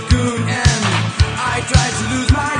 lagoon and I tried to lose my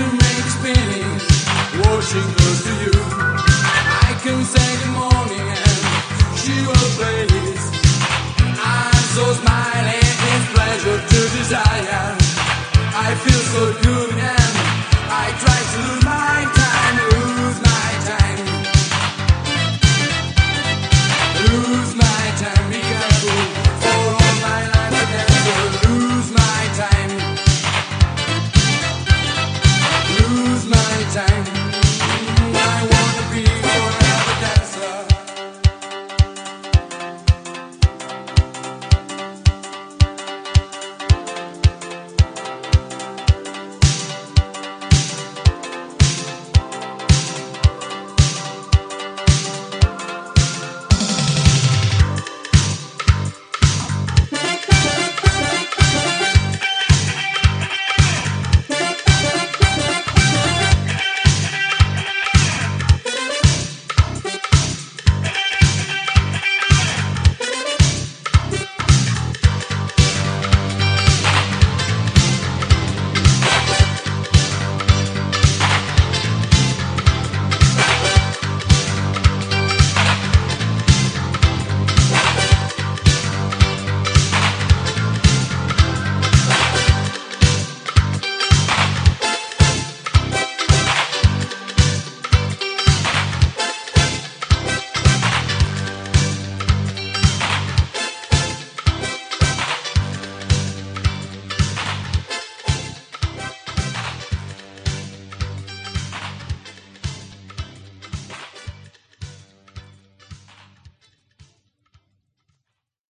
make spinning, close to you. I can say good morning and she will praise. I'm so smiling, it's pleasure to desire. I feel so good and I try to lose my time, lose my time. Lose my time,